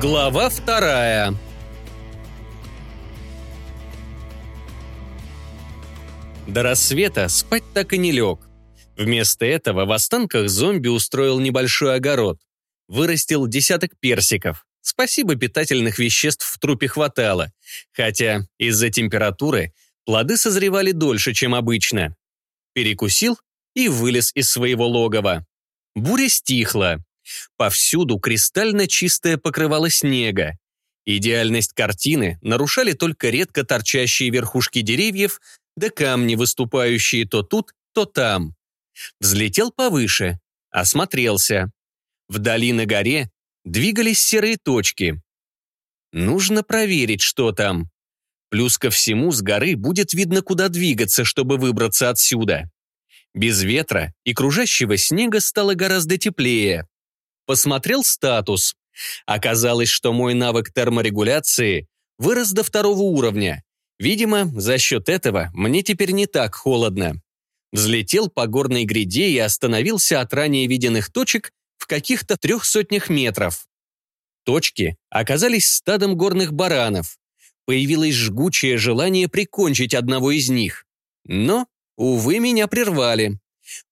Глава вторая. До рассвета спать так и не лег. Вместо этого в останках зомби устроил небольшой огород. Вырастил десяток персиков. Спасибо, питательных веществ в трупе хватало. Хотя из-за температуры плоды созревали дольше, чем обычно. Перекусил и вылез из своего логова. Буря стихла. Повсюду кристально чистое покрывало снега. Идеальность картины нарушали только редко торчащие верхушки деревьев да камни, выступающие то тут, то там. Взлетел повыше, осмотрелся. Вдали на горе двигались серые точки. Нужно проверить, что там. Плюс ко всему с горы будет видно, куда двигаться, чтобы выбраться отсюда. Без ветра и кружащего снега стало гораздо теплее. Посмотрел статус. Оказалось, что мой навык терморегуляции вырос до второго уровня. Видимо, за счет этого мне теперь не так холодно. Взлетел по горной гряде и остановился от ранее виденных точек в каких-то трех сотнях метров. Точки оказались стадом горных баранов. Появилось жгучее желание прикончить одного из них. Но, увы, меня прервали.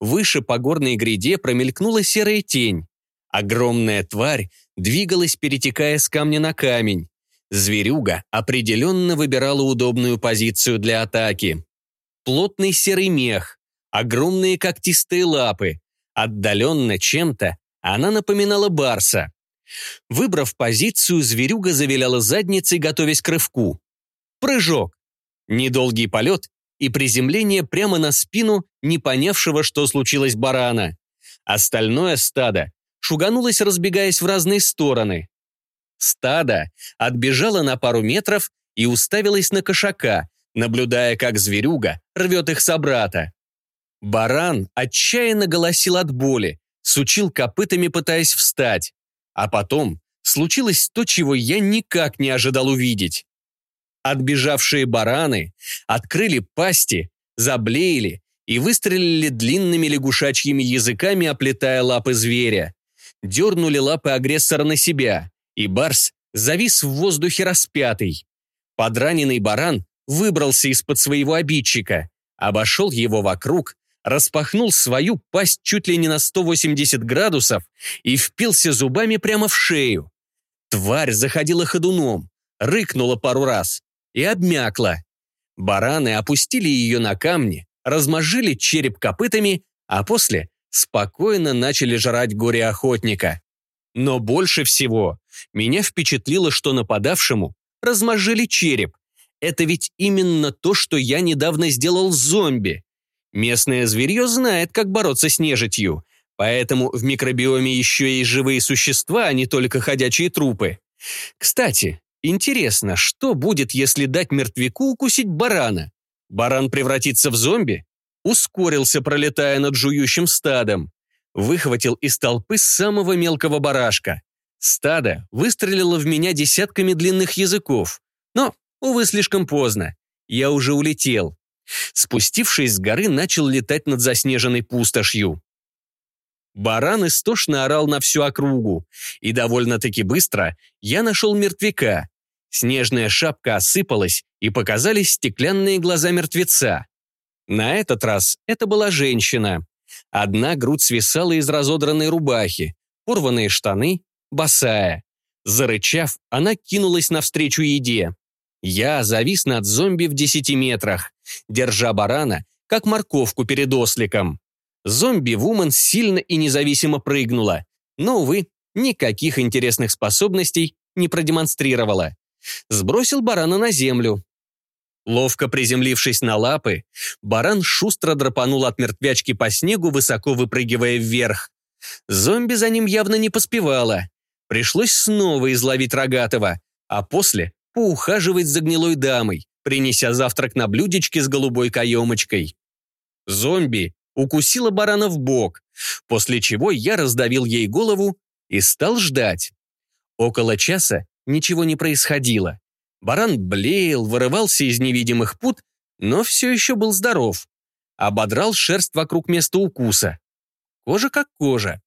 Выше по горной гряде промелькнула серая тень. Огромная тварь двигалась, перетекая с камня на камень. Зверюга определенно выбирала удобную позицию для атаки. Плотный серый мех, огромные когтистые лапы. Отдаленно чем-то она напоминала барса. Выбрав позицию, зверюга завиляла задницей, готовясь к рывку. Прыжок. Недолгий полет и приземление прямо на спину не понявшего, что случилось барана. Остальное стадо шуганулась, разбегаясь в разные стороны. Стадо отбежало на пару метров и уставилось на кошака, наблюдая, как зверюга рвет их собрата. Баран отчаянно голосил от боли, сучил копытами, пытаясь встать. А потом случилось то, чего я никак не ожидал увидеть. Отбежавшие бараны открыли пасти, заблеяли и выстрелили длинными лягушачьими языками, оплетая лапы зверя дернули лапы агрессора на себя, и Барс завис в воздухе распятый. Подраненный баран выбрался из-под своего обидчика, обошел его вокруг, распахнул свою пасть чуть ли не на 180 градусов и впился зубами прямо в шею. Тварь заходила ходуном, рыкнула пару раз и обмякла. Бараны опустили ее на камни, размозжили череп копытами, а после спокойно начали жрать горе-охотника. Но больше всего меня впечатлило, что нападавшему размозжили череп. Это ведь именно то, что я недавно сделал с зомби. Местное зверье знает, как бороться с нежитью, поэтому в микробиоме еще есть живые существа, а не только ходячие трупы. Кстати, интересно, что будет, если дать мертвяку укусить барана? Баран превратится в зомби? Ускорился, пролетая над жующим стадом. Выхватил из толпы самого мелкого барашка. Стадо выстрелило в меня десятками длинных языков. Но, увы, слишком поздно. Я уже улетел. Спустившись с горы, начал летать над заснеженной пустошью. Баран истошно орал на всю округу, и довольно-таки быстро я нашел мертвяка. Снежная шапка осыпалась, и показались стеклянные глаза мертвеца. На этот раз это была женщина. Одна грудь свисала из разодранной рубахи, порванные штаны, босая. Зарычав, она кинулась навстречу еде. Я завис над зомби в десяти метрах, держа барана, как морковку перед осликом. Зомби-вумен сильно и независимо прыгнула, но, увы, никаких интересных способностей не продемонстрировала. Сбросил барана на землю, Ловко приземлившись на лапы, баран шустро драпанул от мертвячки по снегу, высоко выпрыгивая вверх. Зомби за ним явно не поспевало. Пришлось снова изловить рогатого, а после поухаживать за гнилой дамой, принеся завтрак на блюдечке с голубой каемочкой. Зомби укусила барана в бок, после чего я раздавил ей голову и стал ждать. Около часа ничего не происходило. Баран блеял, вырывался из невидимых пут, но все еще был здоров. Ободрал шерсть вокруг места укуса. Кожа как кожа.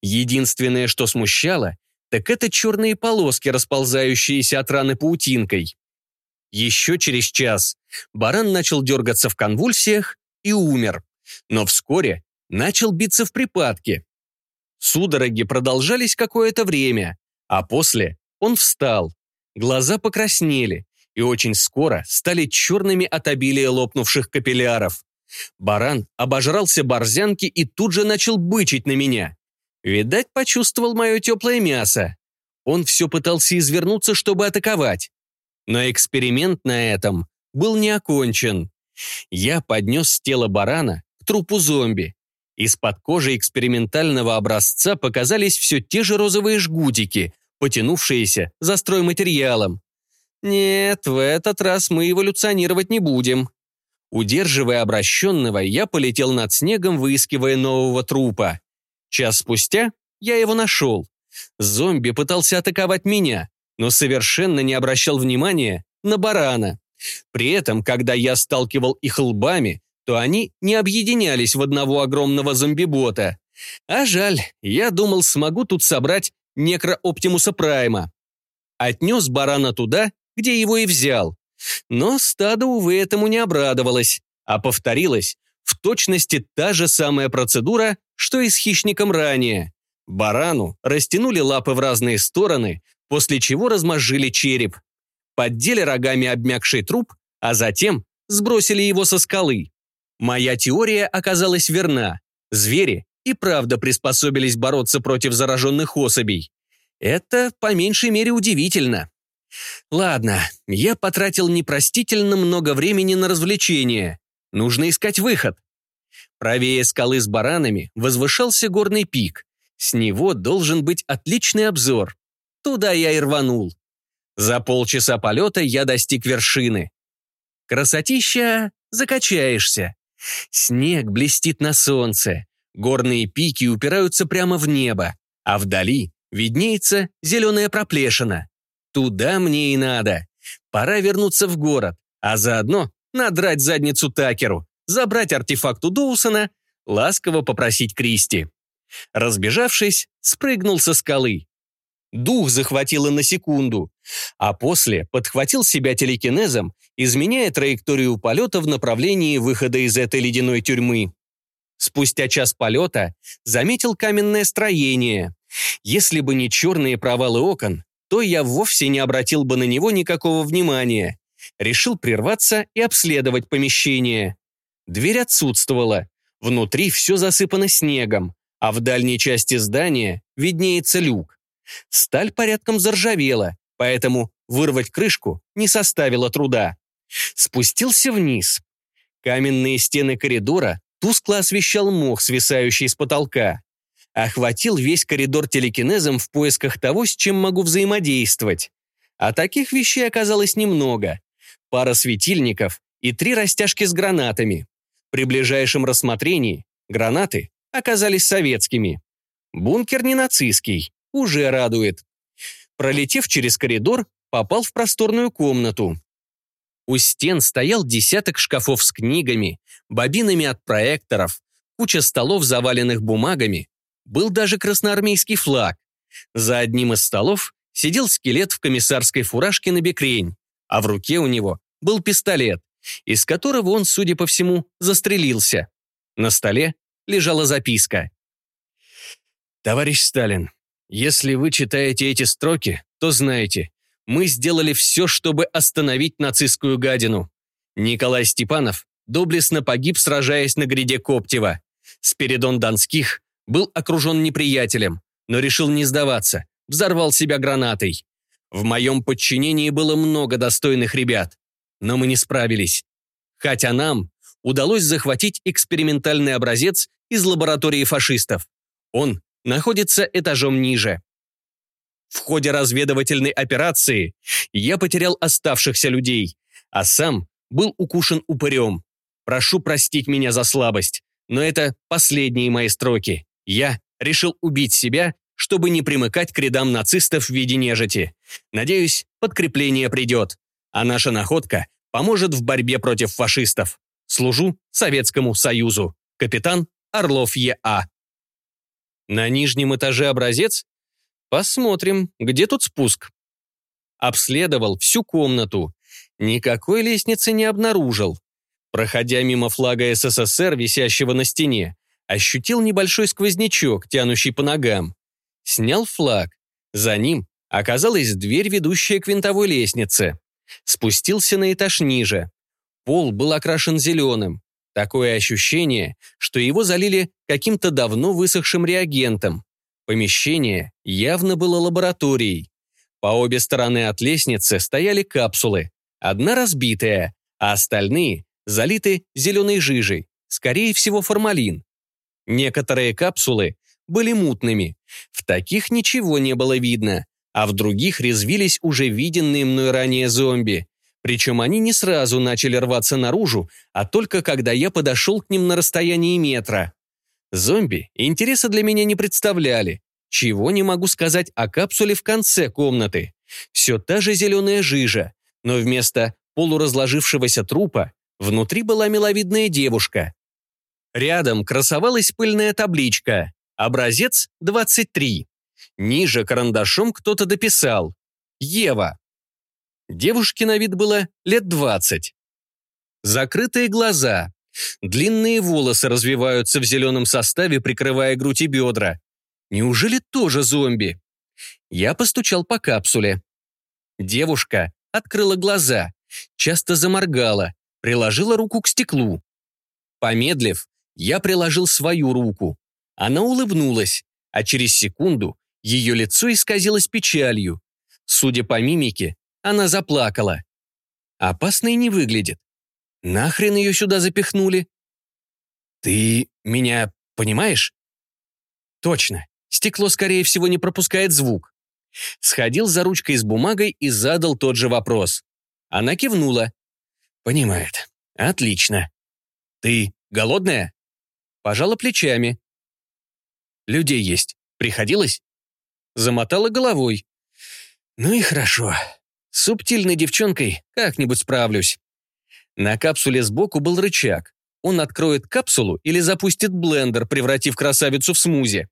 Единственное, что смущало, так это черные полоски, расползающиеся от раны паутинкой. Еще через час баран начал дергаться в конвульсиях и умер, но вскоре начал биться в припадке. Судороги продолжались какое-то время, а после он встал, глаза покраснели и очень скоро стали черными от обилия лопнувших капилляров. Баран обожрался борзянки и тут же начал бычить на меня. Видать, почувствовал мое теплое мясо. Он все пытался извернуться, чтобы атаковать. Но эксперимент на этом был не окончен. Я поднес тело барана к трупу зомби. Из-под кожи экспериментального образца показались все те же розовые жгутики, потянувшиеся за стройматериалом. Нет, в этот раз мы эволюционировать не будем. Удерживая обращенного, я полетел над снегом, выискивая нового трупа. Час спустя я его нашел. Зомби пытался атаковать меня, но совершенно не обращал внимания на барана. При этом, когда я сталкивал их лбами, то они не объединялись в одного огромного зомби-бота. А жаль, я думал, смогу тут собрать некро-оптимуса Прайма. Отнес барана туда, где его и взял. Но стадо, увы, этому не обрадовалось, а повторилась в точности та же самая процедура, что и с хищником ранее. Барану растянули лапы в разные стороны, после чего размозжили череп. Поддели рогами обмякший труп, а затем сбросили его со скалы. Моя теория оказалась верна. Звери и правда приспособились бороться против зараженных особей. Это, по меньшей мере, удивительно. Ладно, я потратил непростительно много времени на развлечения. Нужно искать выход. Правее скалы с баранами возвышался горный пик. С него должен быть отличный обзор. Туда я и рванул. За полчаса полета я достиг вершины. Красотища закачаешься. Снег блестит на солнце. Горные пики упираются прямо в небо, а вдали виднеется зеленая проплешина. Туда мне и надо. Пора вернуться в город, а заодно надрать задницу Такеру, забрать артефакт у Доусона, ласково попросить Кристи. Разбежавшись, спрыгнул со скалы. Дух захватило на секунду, а после подхватил себя телекинезом, изменяя траекторию полета в направлении выхода из этой ледяной тюрьмы. Спустя час полета заметил каменное строение. Если бы не черные провалы окон, то я вовсе не обратил бы на него никакого внимания. Решил прерваться и обследовать помещение. Дверь отсутствовала. Внутри все засыпано снегом, а в дальней части здания виднеется люк. Сталь порядком заржавела, поэтому вырвать крышку не составило труда. Спустился вниз. Каменные стены коридора тускло освещал мох, свисающий с потолка. Охватил весь коридор телекинезом в поисках того, с чем могу взаимодействовать. А таких вещей оказалось немного. Пара светильников и три растяжки с гранатами. При ближайшем рассмотрении гранаты оказались советскими. Бункер не нацистский, уже радует. Пролетев через коридор, попал в просторную комнату. У стен стоял десяток шкафов с книгами, бобинами от проекторов, куча столов, заваленных бумагами, был даже красноармейский флаг. За одним из столов сидел скелет в комиссарской фуражке на бекрень, а в руке у него был пистолет, из которого он, судя по всему, застрелился. На столе лежала записка. «Товарищ Сталин, если вы читаете эти строки, то знаете, мы сделали все, чтобы остановить нацистскую гадину. Николай Степанов доблестно погиб, сражаясь на гряде Коптева. Спиридон Донских был окружен неприятелем, но решил не сдаваться, взорвал себя гранатой. В моем подчинении было много достойных ребят, но мы не справились. Хотя нам удалось захватить экспериментальный образец из лаборатории фашистов. Он находится этажом ниже. В ходе разведывательной операции я потерял оставшихся людей, а сам был укушен упырем. Прошу простить меня за слабость, но это последние мои строки. Я решил убить себя, чтобы не примыкать к рядам нацистов в виде нежити. Надеюсь, подкрепление придет, а наша находка поможет в борьбе против фашистов. Служу Советскому Союзу. Капитан Орлов Е.А. На нижнем этаже образец? Посмотрим, где тут спуск. Обследовал всю комнату. Никакой лестницы не обнаружил. Проходя мимо флага СССР, висящего на стене, ощутил небольшой сквознячок, тянущий по ногам. Снял флаг. За ним оказалась дверь, ведущая к винтовой лестнице. Спустился на этаж ниже. Пол был окрашен зеленым. Такое ощущение, что его залили каким-то давно высохшим реагентом. Помещение явно было лабораторией. По обе стороны от лестницы стояли капсулы. Одна разбитая, а остальные залиты зеленой жижей, скорее всего формалин. Некоторые капсулы были мутными. В таких ничего не было видно, а в других резвились уже виденные мной ранее зомби. Причем они не сразу начали рваться наружу, а только когда я подошел к ним на расстоянии метра. Зомби интереса для меня не представляли. Чего не могу сказать о капсуле в конце комнаты. Все та же зеленая жижа, но вместо полуразложившегося трупа внутри была миловидная девушка. Рядом красовалась пыльная табличка «Образец 23». Ниже карандашом кто-то дописал «Ева». Девушке на вид было лет 20. Закрытые глаза, длинные волосы развиваются в зеленом составе, прикрывая грудь и бедра. Неужели тоже зомби? Я постучал по капсуле. Девушка открыла глаза, часто заморгала, приложила руку к стеклу. Помедлив, я приложил свою руку. Она улыбнулась, а через секунду ее лицо исказилось печалью. Судя по мимике, она заплакала. Опасной не выглядит. Нахрен ее сюда запихнули? Ты меня понимаешь? Точно. Стекло, скорее всего, не пропускает звук. Сходил за ручкой с бумагой и задал тот же вопрос. Она кивнула. Понимает. Отлично. Ты голодная? Пожала плечами. Людей есть. Приходилось? Замотала головой. Ну и хорошо. С субтильной девчонкой как-нибудь справлюсь. На капсуле сбоку был рычаг. Он откроет капсулу или запустит блендер, превратив красавицу в смузи.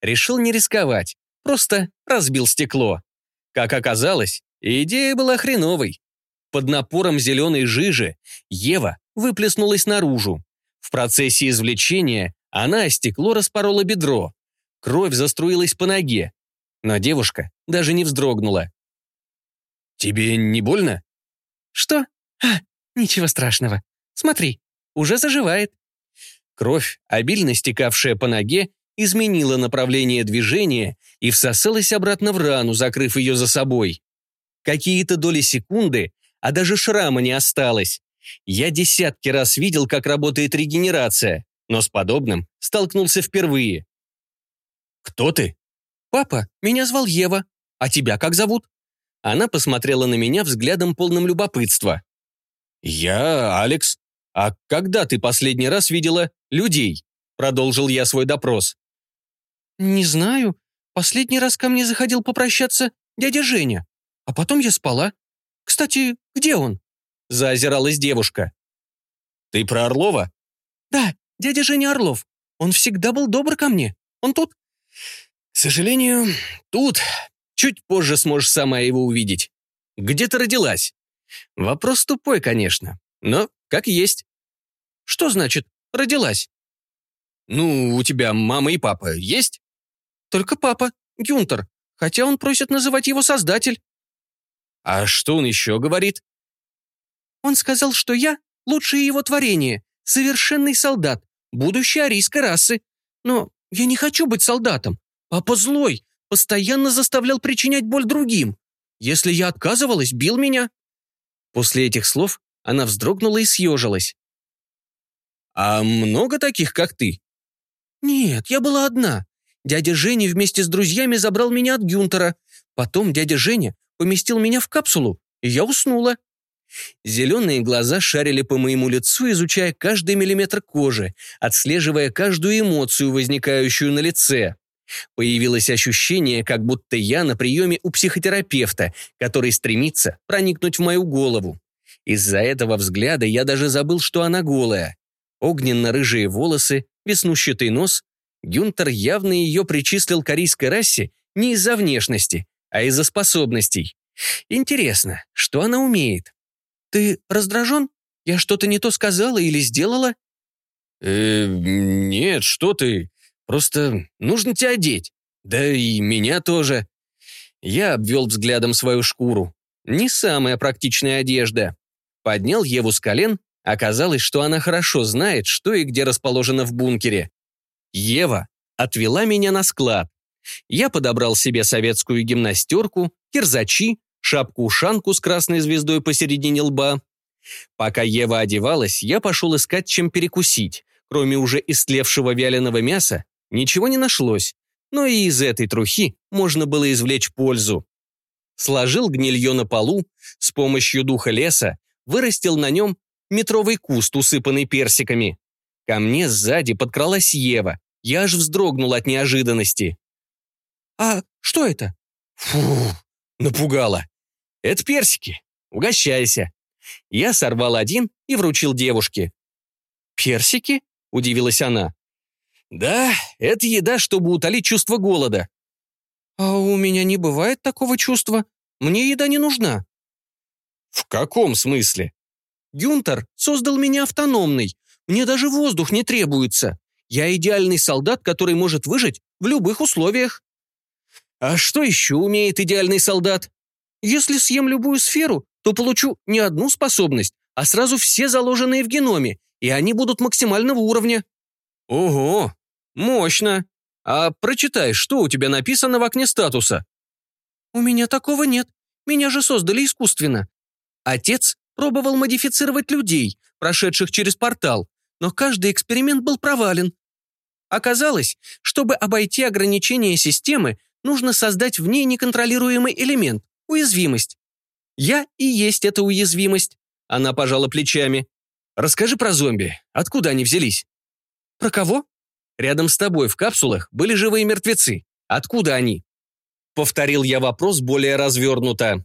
Решил не рисковать, просто разбил стекло. Как оказалось, идея была хреновой. Под напором зеленой жижи Ева выплеснулась наружу. В процессе извлечения она о стекло распорола бедро. Кровь заструилась по ноге. Но девушка даже не вздрогнула. «Тебе не больно?» «Что? А, ничего страшного. Смотри, уже заживает». Кровь, обильно стекавшая по ноге, изменила направление движения и всосалась обратно в рану, закрыв ее за собой. Какие-то доли секунды, а даже шрама не осталось. Я десятки раз видел, как работает регенерация, но с подобным столкнулся впервые. «Кто ты?» «Папа, меня звал Ева. А тебя как зовут?» Она посмотрела на меня взглядом полным любопытства. «Я Алекс. А когда ты последний раз видела людей?» Продолжил я свой допрос. «Не знаю. Последний раз ко мне заходил попрощаться дядя Женя. А потом я спала. Кстати, где он?» Заозиралась девушка. «Ты про Орлова?» «Да, дядя Женя Орлов. Он всегда был добр ко мне. Он тут?» «К сожалению, тут. Чуть позже сможешь сама его увидеть. Где ты родилась?» Вопрос тупой, конечно, но как есть. «Что значит «родилась»?» «Ну, у тебя мама и папа есть?» «Только папа, Гюнтер, хотя он просит называть его создатель». «А что он еще говорит?» «Он сказал, что я — лучшее его творение, совершенный солдат, будущий арийской расы. Но я не хочу быть солдатом. Папа злой, постоянно заставлял причинять боль другим. Если я отказывалась, бил меня». После этих слов она вздрогнула и съежилась. «А много таких, как ты?» «Нет, я была одна. Дядя Женя вместе с друзьями забрал меня от Гюнтера. Потом дядя Женя поместил меня в капсулу, и я уснула. Зеленые глаза шарили по моему лицу, изучая каждый миллиметр кожи, отслеживая каждую эмоцию, возникающую на лице. Появилось ощущение, как будто я на приеме у психотерапевта, который стремится проникнуть в мою голову. Из-за этого взгляда я даже забыл, что она голая. Огненно-рыжие волосы, веснущатый нос, Гюнтер явно ее причислил к корейской расе не из-за внешности, а из-за способностей. Интересно, что она умеет? Ты раздражен? Я что-то не то сказала или сделала? Э, нет, что ты. Просто нужно тебя одеть. Да и меня тоже. Я обвел взглядом свою шкуру. Не самая практичная одежда. Поднял Еву с колен, оказалось, что она хорошо знает, что и где расположено в бункере. Ева отвела меня на склад. Я подобрал себе советскую гимнастерку, кирзачи, шапку-ушанку с красной звездой посередине лба. Пока Ева одевалась, я пошел искать, чем перекусить. Кроме уже истлевшего вяленого мяса, ничего не нашлось. Но и из этой трухи можно было извлечь пользу. Сложил гнилье на полу, с помощью духа леса вырастил на нем метровый куст, усыпанный персиками. Ко мне сзади подкралась Ева. Я аж вздрогнул от неожиданности. «А что это?» «Фу, напугала. Это персики. Угощайся». Я сорвал один и вручил девушке. «Персики?» – удивилась она. «Да, это еда, чтобы утолить чувство голода». «А у меня не бывает такого чувства. Мне еда не нужна». «В каком смысле?» «Гюнтер создал меня автономной. Мне даже воздух не требуется. Я идеальный солдат, который может выжить в любых условиях». «А что еще умеет идеальный солдат?» «Если съем любую сферу, то получу не одну способность, а сразу все заложенные в геноме, и они будут максимального уровня». «Ого, «Мощно. А прочитай, что у тебя написано в окне статуса?» «У меня такого нет. Меня же создали искусственно. Отец пробовал модифицировать людей, прошедших через портал, но каждый эксперимент был провален. Оказалось, чтобы обойти ограничения системы, нужно создать в ней неконтролируемый элемент – уязвимость. Я и есть эта уязвимость. Она пожала плечами. Расскажи про зомби. Откуда они взялись? Про кого? Рядом с тобой в капсулах были живые мертвецы. Откуда они?» Повторил я вопрос более развернуто.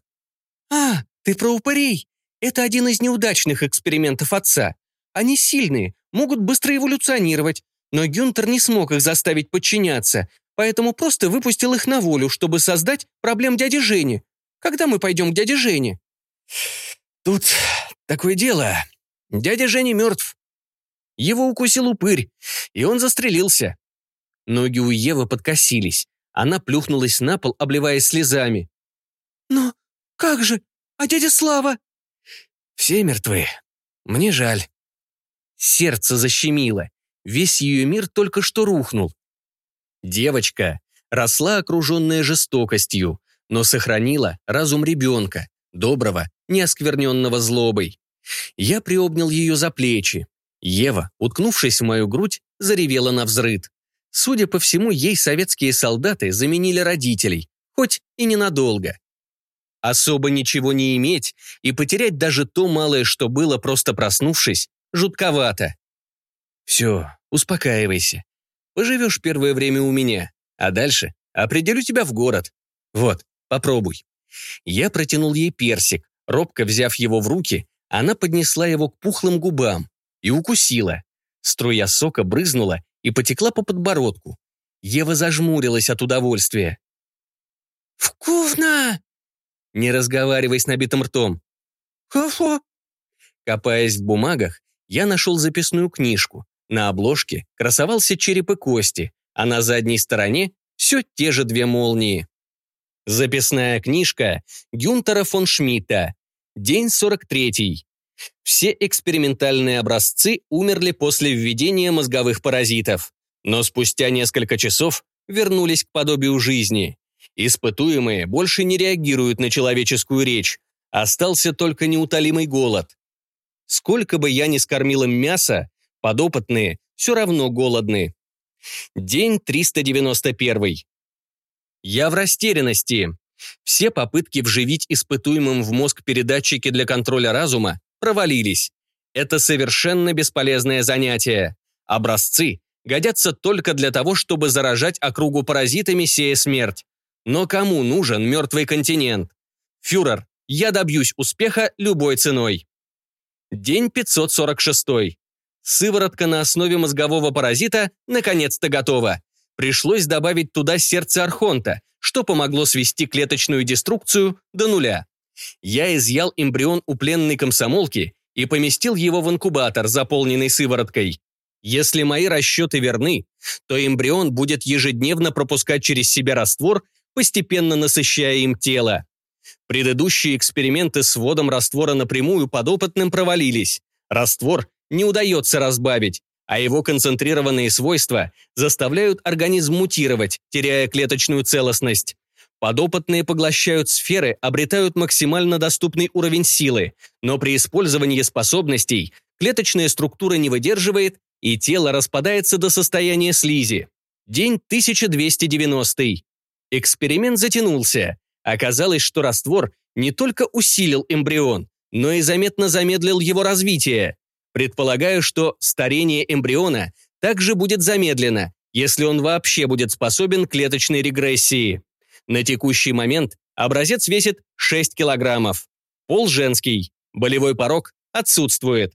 «А, ты про упырей. Это один из неудачных экспериментов отца. Они сильные, могут быстро эволюционировать, но Гюнтер не смог их заставить подчиняться, поэтому просто выпустил их на волю, чтобы создать проблем дяди Жени. Когда мы пойдем к дяде Жене?» «Тут такое дело. Дядя Женя мертв. Его укусил упырь, и он застрелился. Ноги у Евы подкосились. Она плюхнулась на пол, обливаясь слезами. «Но как же? А дядя Слава?» «Все мертвы. Мне жаль». Сердце защемило. Весь ее мир только что рухнул. Девочка росла окруженная жестокостью, но сохранила разум ребенка, доброго, неоскверненного злобой. Я приобнял ее за плечи, Ева, уткнувшись в мою грудь, заревела на взрыд. Судя по всему, ей советские солдаты заменили родителей, хоть и ненадолго. Особо ничего не иметь и потерять даже то малое, что было, просто проснувшись, жутковато. Все, успокаивайся. Поживешь первое время у меня, а дальше определю тебя в город. Вот, попробуй. Я протянул ей персик, робко взяв его в руки, она поднесла его к пухлым губам, и укусила. Струя сока брызнула и потекла по подбородку. Ева зажмурилась от удовольствия. «Вкусно!» Не разговаривай с набитым ртом. «Хорошо». Копаясь в бумагах, я нашел записную книжку. На обложке красовался череп и кости, а на задней стороне все те же две молнии. Записная книжка Гюнтера фон Шмидта. День 43. Все экспериментальные образцы умерли после введения мозговых паразитов, но спустя несколько часов вернулись к подобию жизни. Испытуемые больше не реагируют на человеческую речь, остался только неутолимый голод. Сколько бы я ни скормил им мяса, подопытные все равно голодны. День 391. Я в растерянности. Все попытки вживить испытуемым в мозг передатчики для контроля разума провалились. Это совершенно бесполезное занятие. Образцы годятся только для того, чтобы заражать округу паразитами, сея смерть. Но кому нужен мертвый континент? Фюрер, я добьюсь успеха любой ценой. День 546. Сыворотка на основе мозгового паразита наконец-то готова. Пришлось добавить туда сердце Архонта, что помогло свести клеточную деструкцию до нуля. Я изъял эмбрион у пленной комсомолки и поместил его в инкубатор, заполненный сывороткой. Если мои расчеты верны, то эмбрион будет ежедневно пропускать через себя раствор, постепенно насыщая им тело. Предыдущие эксперименты с вводом раствора напрямую подопытным провалились. Раствор не удается разбавить, а его концентрированные свойства заставляют организм мутировать, теряя клеточную целостность. Подопытные поглощают сферы, обретают максимально доступный уровень силы, но при использовании способностей клеточная структура не выдерживает, и тело распадается до состояния слизи. День 1290. Эксперимент затянулся. Оказалось, что раствор не только усилил эмбрион, но и заметно замедлил его развитие. Предполагаю, что старение эмбриона также будет замедлено, если он вообще будет способен к клеточной регрессии. На текущий момент образец весит 6 килограммов. Пол женский, болевой порог отсутствует.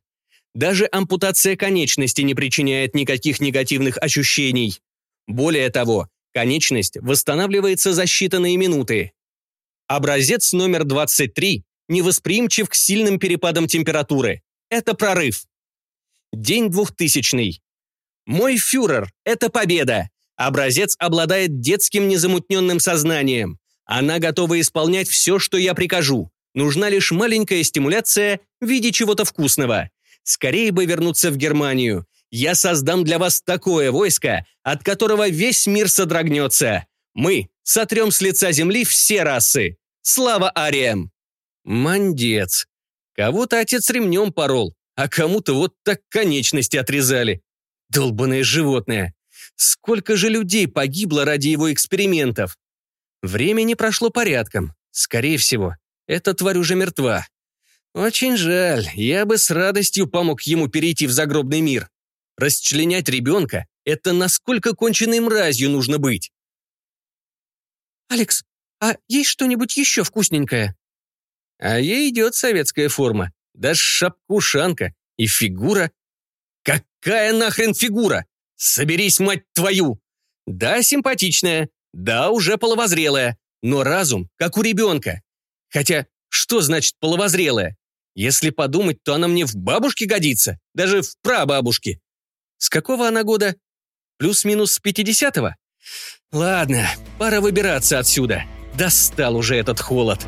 Даже ампутация конечности не причиняет никаких негативных ощущений. Более того, конечность восстанавливается за считанные минуты. Образец номер 23 невосприимчив к сильным перепадам температуры. Это прорыв. День двухтысячный. Мой фюрер – это победа. Образец обладает детским незамутненным сознанием. Она готова исполнять все, что я прикажу. Нужна лишь маленькая стимуляция в виде чего-то вкусного. Скорее бы вернуться в Германию. Я создам для вас такое войско, от которого весь мир содрогнется. Мы сотрем с лица земли все расы. Слава Ариям! Мандец. Кого-то отец ремнем порол, а кому-то вот так конечности отрезали. Долбанное животное. Сколько же людей погибло ради его экспериментов? Время не прошло порядком. Скорее всего, эта тварь уже мертва. Очень жаль, я бы с радостью помог ему перейти в загробный мир. Расчленять ребенка — это насколько конченной мразью нужно быть. «Алекс, а есть что-нибудь еще вкусненькое?» А ей идет советская форма. Да шапка-ушанка и фигура. Какая нахрен фигура? Соберись, мать твою! Да, симпатичная, да, уже половозрелая, но разум, как у ребенка. Хотя, что значит половозрелая? Если подумать, то она мне в бабушке годится, даже в прабабушке. С какого она года? Плюс-минус с пятидесятого? Ладно, пора выбираться отсюда. Достал уже этот холод.